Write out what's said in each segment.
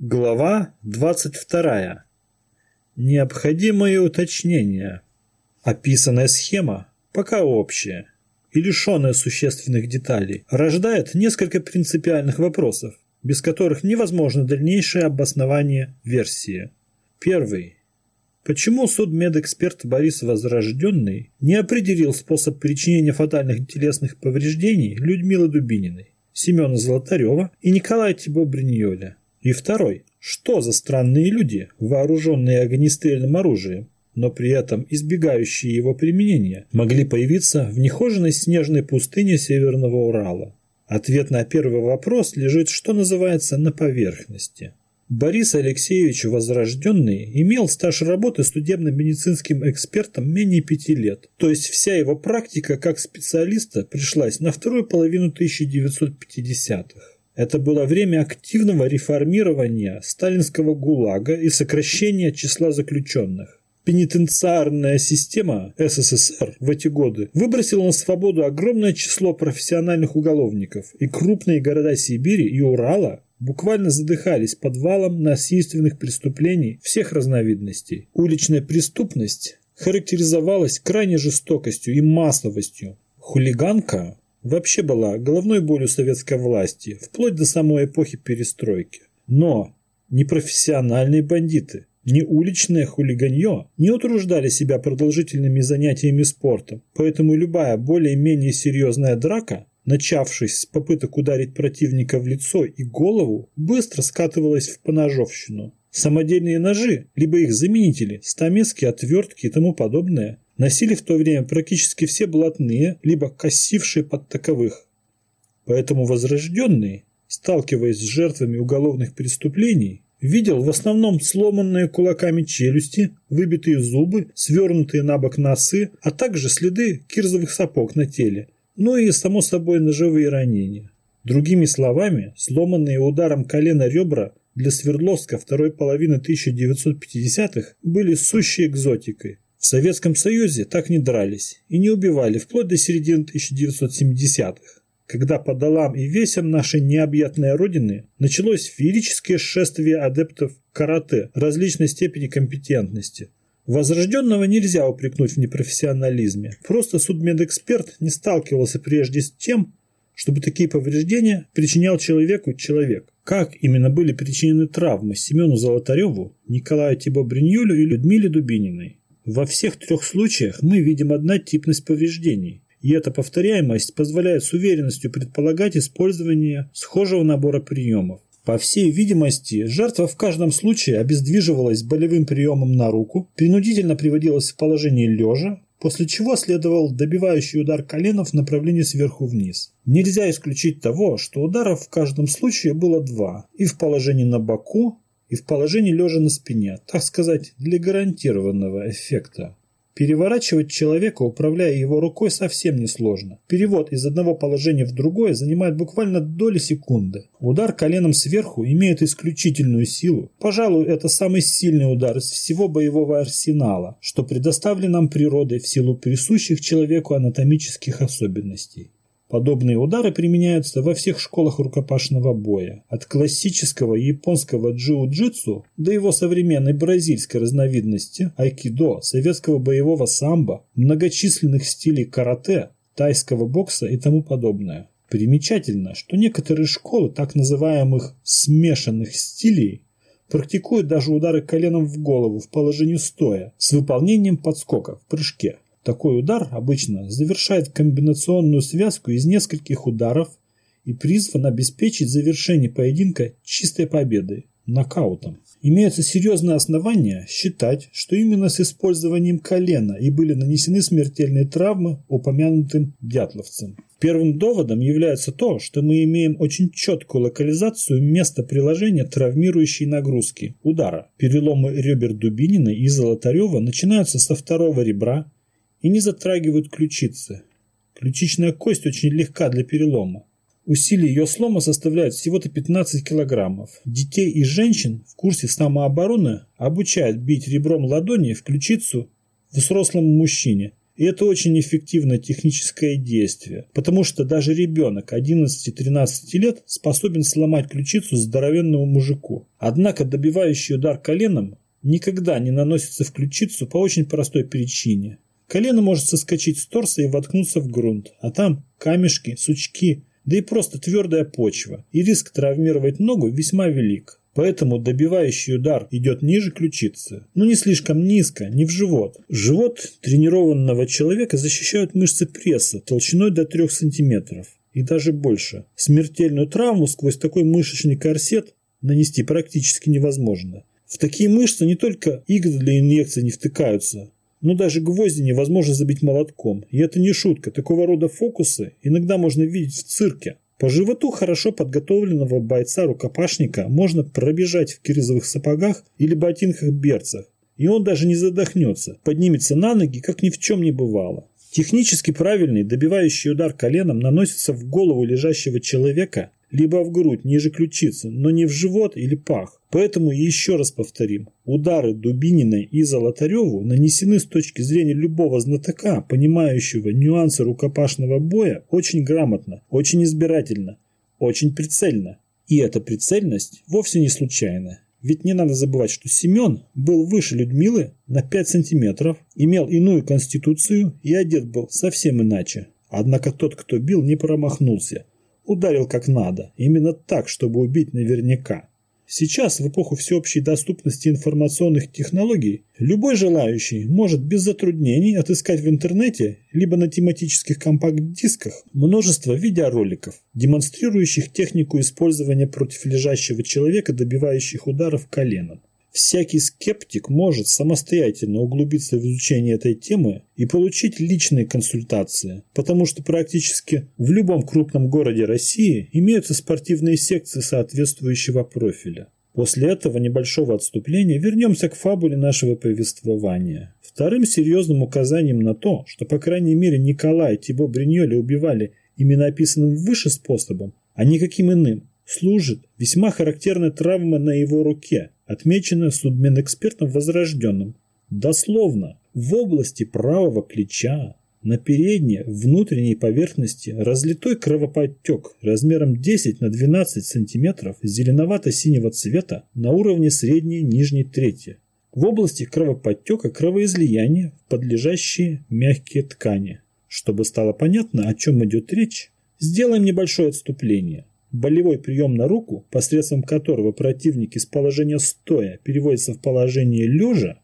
Глава 22. Необходимые уточнения. Описанная схема, пока общая и лишенная существенных деталей, рождает несколько принципиальных вопросов, без которых невозможно дальнейшее обоснование версии. Первый. Почему судмедэксперт Борис Возрожденный не определил способ причинения фатальных телесных повреждений Людмилы Дубининой, Семена Золотарева и Николая Тибо Бриньоля? И второй. Что за странные люди, вооруженные огнестрельным оружием, но при этом избегающие его применения, могли появиться в нехоженной снежной пустыне Северного Урала? Ответ на первый вопрос лежит, что называется, на поверхности. Борис Алексеевич Возрожденный имел стаж работы судебно-медицинским экспертом менее пяти лет, то есть вся его практика как специалиста пришлась на вторую половину 1950-х. Это было время активного реформирования сталинского ГУЛАГа и сокращения числа заключенных. Пенитенциарная система СССР в эти годы выбросила на свободу огромное число профессиональных уголовников, и крупные города Сибири и Урала буквально задыхались подвалом насильственных преступлений всех разновидностей. Уличная преступность характеризовалась крайней жестокостью и массовостью. Хулиганка вообще была головной болью советской власти, вплоть до самой эпохи перестройки. Но ни профессиональные бандиты, ни уличное хулиганье не утруждали себя продолжительными занятиями спортом, поэтому любая более-менее серьезная драка, начавшись с попыток ударить противника в лицо и голову, быстро скатывалась в поножовщину. Самодельные ножи, либо их заменители, стамески, отвертки и тому подобное, носили в то время практически все блатные, либо косившие под таковых. Поэтому возрожденный, сталкиваясь с жертвами уголовных преступлений, видел в основном сломанные кулаками челюсти, выбитые зубы, свернутые на бок носы, а также следы кирзовых сапог на теле, ну и, само собой, ножевые ранения. Другими словами, сломанные ударом колена ребра для Свердловска второй половины 1950-х были сущей экзотикой. В Советском Союзе так не дрались и не убивали вплоть до середины 1970-х, когда по долам и весям нашей необъятной родины началось феерическое шествие адептов карате различной степени компетентности. Возрожденного нельзя упрекнуть в непрофессионализме. Просто судмедэксперт не сталкивался прежде с тем, чтобы такие повреждения причинял человеку человек. Как именно были причинены травмы Семену Золотареву, Николаю Тибо-Бриньолю и Людмиле Дубининой? Во всех трех случаях мы видим однотипность повреждений, и эта повторяемость позволяет с уверенностью предполагать использование схожего набора приемов. По всей видимости, жертва в каждом случае обездвиживалась болевым приемом на руку, принудительно приводилась в положение лежа, после чего следовал добивающий удар коленов в направлении сверху вниз. Нельзя исключить того, что ударов в каждом случае было два, и в положении на боку, и в положении лежа на спине, так сказать, для гарантированного эффекта. Переворачивать человека, управляя его рукой, совсем несложно. Перевод из одного положения в другое занимает буквально доли секунды. Удар коленом сверху имеет исключительную силу. Пожалуй, это самый сильный удар из всего боевого арсенала, что предоставлен нам природой в силу присущих человеку анатомических особенностей. Подобные удары применяются во всех школах рукопашного боя, от классического японского джиу-джитсу до его современной бразильской разновидности айкидо, советского боевого самбо, многочисленных стилей карате, тайского бокса и тому подобное. Примечательно, что некоторые школы так называемых смешанных стилей практикуют даже удары коленом в голову в положении стоя с выполнением подскока в прыжке. Такой удар обычно завершает комбинационную связку из нескольких ударов и призван обеспечить завершение поединка чистой победой, нокаутом. Имеются серьезные основания считать, что именно с использованием колена и были нанесены смертельные травмы упомянутым дятловцам. Первым доводом является то, что мы имеем очень четкую локализацию места приложения травмирующей нагрузки – удара. Переломы ребер Дубинина и Золотарева начинаются со второго ребра и не затрагивают ключицы. Ключичная кость очень легка для перелома. Усилие ее слома составляет всего-то 15 килограммов. Детей и женщин в курсе самообороны обучают бить ребром ладони в ключицу взрослому мужчине. И это очень эффективное техническое действие, потому что даже ребенок 11-13 лет способен сломать ключицу здоровенному мужику. Однако добивающий удар коленом никогда не наносится в ключицу по очень простой причине. Колено может соскочить с торса и воткнуться в грунт, а там камешки, сучки, да и просто твердая почва, и риск травмировать ногу весьма велик. Поэтому добивающий удар идет ниже ключицы, но не слишком низко, не в живот. Живот тренированного человека защищают мышцы пресса толщиной до 3 см и даже больше. Смертельную травму сквозь такой мышечный корсет нанести практически невозможно. В такие мышцы не только иглы для инъекций не втыкаются, но даже гвозди невозможно забить молотком. И это не шутка, такого рода фокусы иногда можно видеть в цирке. По животу хорошо подготовленного бойца-рукопашника можно пробежать в кирзовых сапогах или ботинках-берцах, и он даже не задохнется, поднимется на ноги, как ни в чем не бывало. Технически правильный добивающий удар коленом наносится в голову лежащего человека либо в грудь ниже ключицы, но не в живот или пах. Поэтому еще раз повторим. Удары Дубининой и Золотареву нанесены с точки зрения любого знатока, понимающего нюансы рукопашного боя, очень грамотно, очень избирательно, очень прицельно. И эта прицельность вовсе не случайная. Ведь не надо забывать, что Семен был выше Людмилы на 5 сантиметров, имел иную конституцию и одет был совсем иначе. Однако тот, кто бил, не промахнулся. Ударил как надо, именно так, чтобы убить наверняка. Сейчас, в эпоху всеобщей доступности информационных технологий, любой желающий может без затруднений отыскать в интернете либо на тематических компакт-дисках множество видеороликов, демонстрирующих технику использования против лежащего человека, добивающих ударов коленом. Всякий скептик может самостоятельно углубиться в изучение этой темы и получить личные консультации, потому что практически в любом крупном городе России имеются спортивные секции соответствующего профиля. После этого небольшого отступления вернемся к фабуле нашего повествования. Вторым серьезным указанием на то, что по крайней мере Николай и Тибо Бриньоли убивали именно описанным выше способом, а никаким иным, служит весьма характерная травма на его руке, отмеченная судмедэкспертом Возрожденным. Дословно, в области правого плеча на передней внутренней поверхности разлитой кровоподтек размером 10 на 12 см зеленовато-синего цвета на уровне средней нижней трети. В области кровоподтека кровоизлияние в подлежащие мягкие ткани. Чтобы стало понятно, о чем идет речь, сделаем небольшое отступление. Болевой прием на руку, посредством которого противник из положения стоя переводится в положение лежа,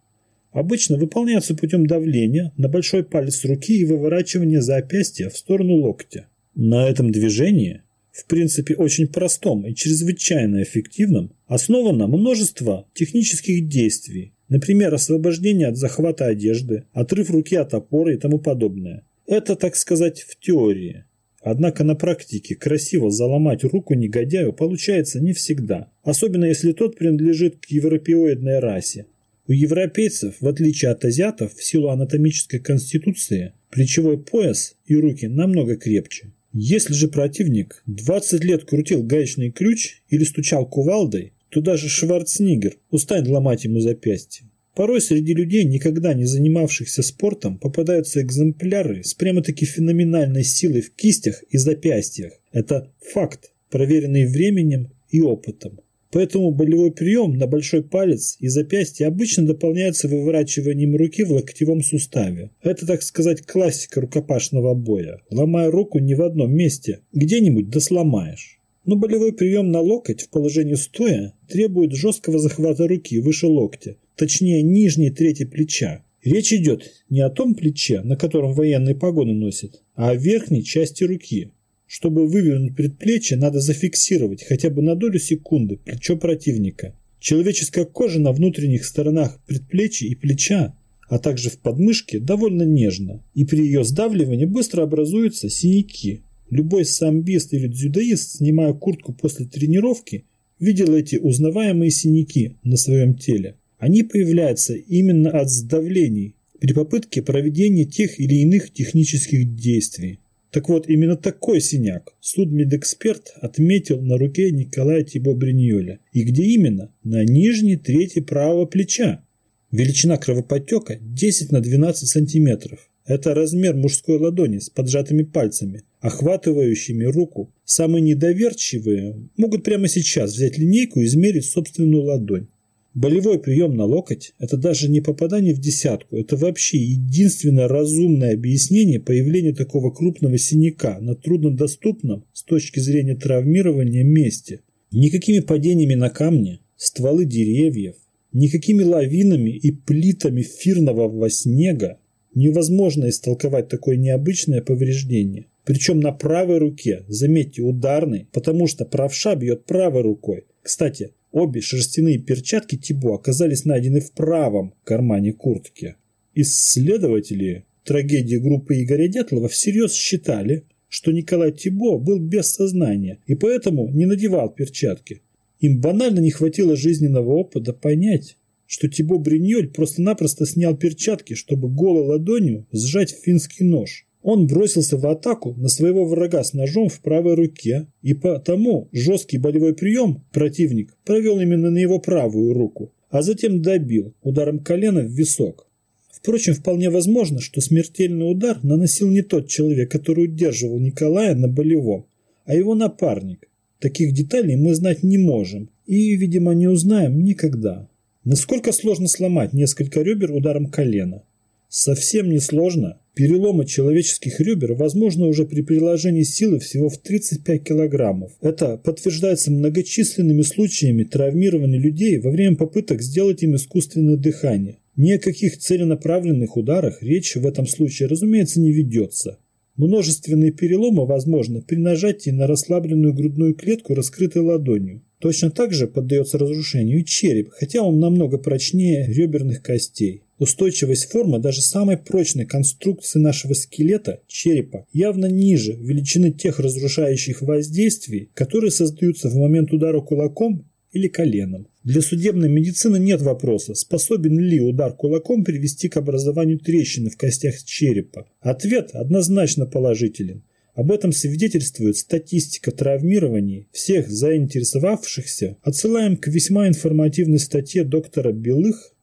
обычно выполняется путем давления на большой палец руки и выворачивания запястья в сторону локтя. На этом движении, в принципе очень простом и чрезвычайно эффективном, основано множество технических действий, например, освобождение от захвата одежды, отрыв руки от опоры и тому подобное. Это, так сказать, в теории. Однако на практике красиво заломать руку негодяю получается не всегда, особенно если тот принадлежит к европеоидной расе. У европейцев, в отличие от азиатов, в силу анатомической конституции, плечевой пояс и руки намного крепче. Если же противник 20 лет крутил гаечный ключ или стучал кувалдой, то даже Шварценеггер устанет ломать ему запястье. Порой среди людей, никогда не занимавшихся спортом, попадаются экземпляры с прямо-таки феноменальной силой в кистях и запястьях. Это факт, проверенный временем и опытом. Поэтому болевой прием на большой палец и запястье обычно дополняется выворачиванием руки в локтевом суставе. Это, так сказать, классика рукопашного боя. Ломая руку не в одном месте, где-нибудь да сломаешь. Но болевой прием на локоть в положении стоя требует жесткого захвата руки выше локтя, точнее нижней трети плеча. Речь идет не о том плече, на котором военные погоны носят, а о верхней части руки. Чтобы вывернуть предплечье, надо зафиксировать хотя бы на долю секунды плечо противника. Человеческая кожа на внутренних сторонах предплечья и плеча, а также в подмышке, довольно нежна, и при ее сдавливании быстро образуются синяки. Любой самбист или дзюдоист, снимая куртку после тренировки, видел эти узнаваемые синяки на своем теле. Они появляются именно от сдавлений при попытке проведения тех или иных технических действий. Так вот, именно такой синяк судмедэксперт отметил на руке Николая Тибо Бриньоля. И где именно? На нижней трети правого плеча. Величина кровоподтека 10 на 12 сантиметров. Это размер мужской ладони с поджатыми пальцами, охватывающими руку. Самые недоверчивые могут прямо сейчас взять линейку и измерить собственную ладонь. Болевой прием на локоть – это даже не попадание в десятку, это вообще единственное разумное объяснение появления такого крупного синяка на труднодоступном с точки зрения травмирования месте. Никакими падениями на камни, стволы деревьев, никакими лавинами и плитами фирнового снега Невозможно истолковать такое необычное повреждение. Причем на правой руке, заметьте, ударный, потому что правша бьет правой рукой. Кстати, обе шерстяные перчатки Тибо оказались найдены в правом кармане куртки. Исследователи трагедии группы Игоря Дятлова всерьез считали, что Николай Тибо был без сознания и поэтому не надевал перчатки. Им банально не хватило жизненного опыта понять, что Тибо Бриньоль просто-напросто снял перчатки, чтобы голой ладонью сжать финский нож. Он бросился в атаку на своего врага с ножом в правой руке, и потому жесткий болевой прием противник провел именно на его правую руку, а затем добил ударом колена в висок. Впрочем, вполне возможно, что смертельный удар наносил не тот человек, который удерживал Николая на болевом, а его напарник. Таких деталей мы знать не можем и, видимо, не узнаем никогда. Насколько сложно сломать несколько ребер ударом колена? Совсем не сложно. Переломы человеческих ребер возможны уже при приложении силы всего в 35 килограммов. Это подтверждается многочисленными случаями травмирования людей во время попыток сделать им искусственное дыхание. Ни о каких целенаправленных ударах речи в этом случае, разумеется, не ведется. Множественные переломы возможны при нажатии на расслабленную грудную клетку раскрытой ладонью. Точно так же поддается разрушению и череп, хотя он намного прочнее реберных костей. Устойчивость формы даже самой прочной конструкции нашего скелета, черепа, явно ниже величины тех разрушающих воздействий, которые создаются в момент удара кулаком или коленом. Для судебной медицины нет вопроса, способен ли удар кулаком привести к образованию трещины в костях черепа. Ответ однозначно положителен. Об этом свидетельствует статистика травмирований всех заинтересовавшихся. Отсылаем к весьма информативной статье доктора Белых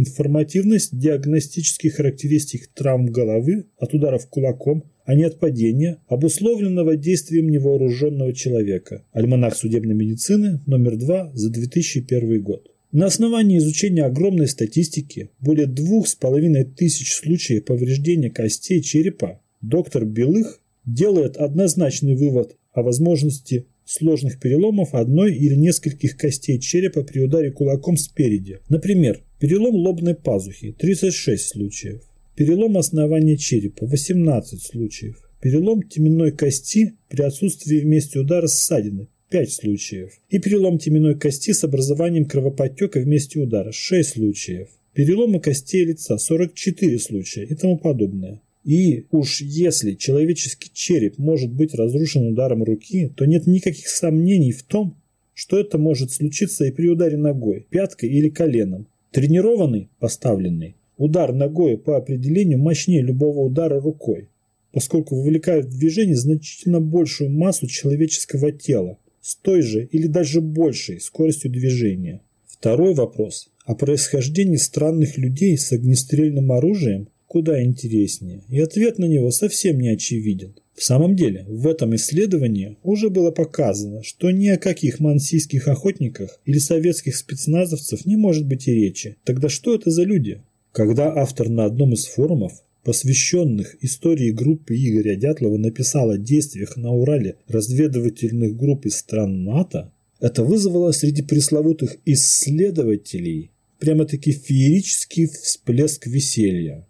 «Информативность диагностических характеристик травм головы от ударов кулаком, а не от падения, обусловленного действием невооруженного человека». Альманах судебной медицины, номер 2 за 2001 год. На основании изучения огромной статистики, более двух с половиной тысяч случаев повреждения костей черепа, доктор Белых делает однозначный вывод о возможности сложных переломов одной или нескольких костей черепа при ударе кулаком спереди. Например, перелом лобной пазухи – 36 случаев, перелом основания черепа – 18 случаев, перелом теменной кости при отсутствии вместе удара ссадины – 5 случаев, и перелом теменной кости с образованием кровоподтека вместе удара – 6 случаев, переломы костей лица – 44 случая и тому подобное. И уж если человеческий череп может быть разрушен ударом руки, то нет никаких сомнений в том, что это может случиться и при ударе ногой, пяткой или коленом. Тренированный, поставленный, удар ногой по определению мощнее любого удара рукой, поскольку вовлекает в движение значительно большую массу человеческого тела с той же или даже большей скоростью движения. Второй вопрос о происхождении странных людей с огнестрельным оружием куда интереснее, и ответ на него совсем не очевиден. В самом деле, в этом исследовании уже было показано, что ни о каких мансийских охотниках или советских спецназовцев не может быть и речи. Тогда что это за люди? Когда автор на одном из форумов, посвященных истории группы Игоря Дятлова, написал о действиях на Урале разведывательных групп из стран НАТО, это вызвало среди пресловутых исследователей прямо-таки феерический всплеск веселья.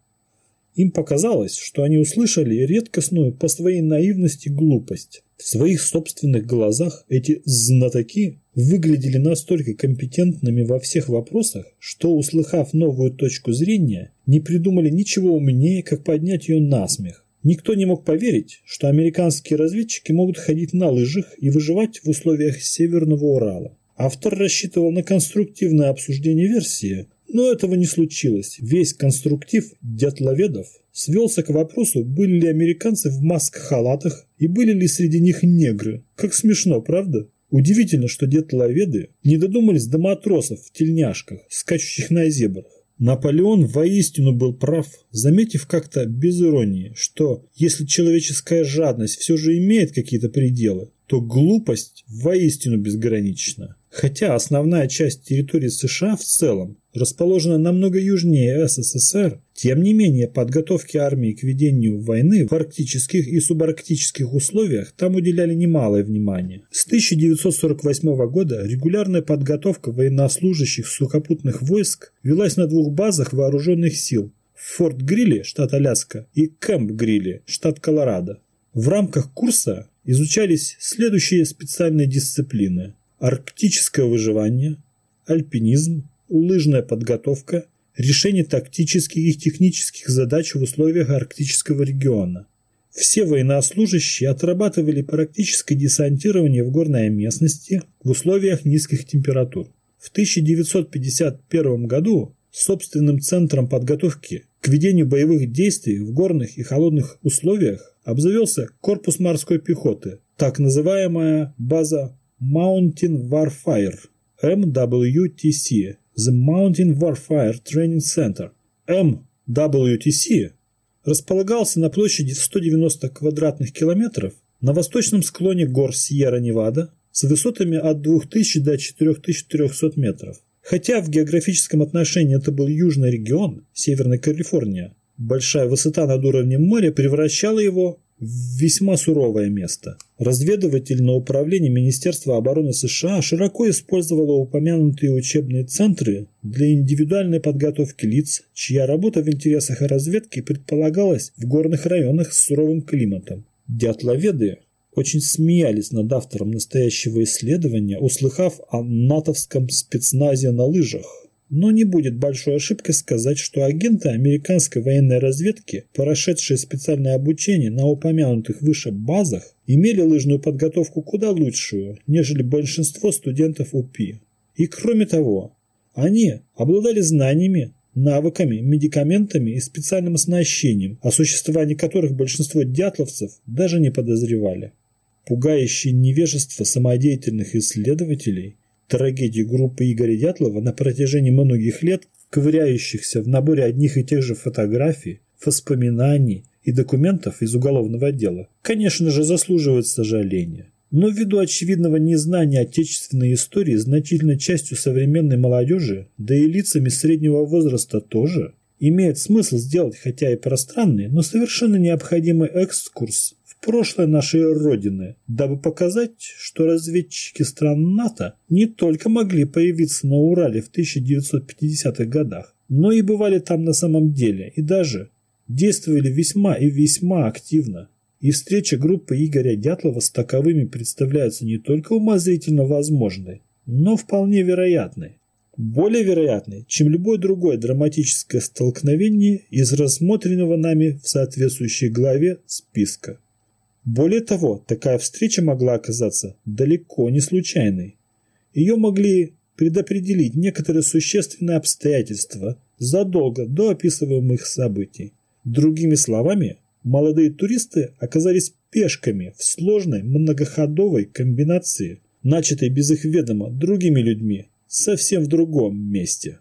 Им показалось, что они услышали редкостную по своей наивности глупость. В своих собственных глазах эти знатоки выглядели настолько компетентными во всех вопросах, что, услыхав новую точку зрения, не придумали ничего умнее, как поднять ее на смех. Никто не мог поверить, что американские разведчики могут ходить на лыжах и выживать в условиях Северного Урала. Автор рассчитывал на конструктивное обсуждение версии, но этого не случилось. Весь конструктив дятловедов свелся к вопросу, были ли американцы в маск-халатах и были ли среди них негры. Как смешно, правда? Удивительно, что дятловеды не додумались до матросов в тельняшках, скачущих на зебрах. Наполеон воистину был прав, заметив как-то без иронии, что если человеческая жадность все же имеет какие-то пределы, то глупость воистину безгранична. Хотя основная часть территории США в целом расположена намного южнее СССР, тем не менее подготовке армии к ведению войны в арктических и субарктических условиях там уделяли немалое внимание. С 1948 года регулярная подготовка военнослужащих сухопутных войск велась на двух базах вооруженных сил – Форт Грилли, штат Аляска, и Кэмп Грилли, штат Колорадо. В рамках курса изучались следующие специальные дисциплины – арктическое выживание, альпинизм, лыжная подготовка, решение тактических и технических задач в условиях арктического региона. Все военнослужащие отрабатывали практическое десантирование в горной местности в условиях низких температур. В 1951 году собственным центром подготовки к ведению боевых действий в горных и холодных условиях обзавелся корпус морской пехоты, так называемая база Mountain Warfare MWTC The Mountain Warfare Training Center MWTC располагался на площади 190 квадратных километров на восточном склоне гор Сьерра-Невада с высотами от 2000 до 4300 метров. Хотя в географическом отношении это был южный регион, Северная Калифорния, большая высота над уровнем моря превращала его весьма суровое место. Разведывательное управление Министерства обороны США широко использовало упомянутые учебные центры для индивидуальной подготовки лиц, чья работа в интересах разведки предполагалась в горных районах с суровым климатом. Дятловеды очень смеялись над автором настоящего исследования, услыхав о натовском спецназе на лыжах. Но не будет большой ошибкой сказать, что агенты американской военной разведки, прошедшие специальное обучение на упомянутых выше базах, имели лыжную подготовку куда лучшую, нежели большинство студентов УПИ. И кроме того, они обладали знаниями, навыками, медикаментами и специальным оснащением, о существовании которых большинство дятловцев даже не подозревали. Пугающее невежество самодеятельных исследователей трагедии группы Игоря Дятлова на протяжении многих лет, ковыряющихся в наборе одних и тех же фотографий, воспоминаний и документов из уголовного дела, конечно же, заслуживает сожаления. Но ввиду очевидного незнания отечественной истории значительной частью современной молодежи, да и лицами среднего возраста тоже, имеет смысл сделать хотя и пространный, но совершенно необходимый экскурс прошлое нашей Родины, дабы показать, что разведчики стран НАТО не только могли появиться на Урале в 1950-х годах, но и бывали там на самом деле и даже действовали весьма и весьма активно. И встреча группы Игоря Дятлова с таковыми представляется не только умозрительно возможной, но вполне вероятной. Более вероятной, чем любое другое драматическое столкновение из рассмотренного нами в соответствующей главе списка. Более того, такая встреча могла оказаться далеко не случайной. Ее могли предопределить некоторые существенные обстоятельства задолго до описываемых событий. Другими словами, молодые туристы оказались пешками в сложной многоходовой комбинации, начатой без их ведома другими людьми, совсем в другом месте.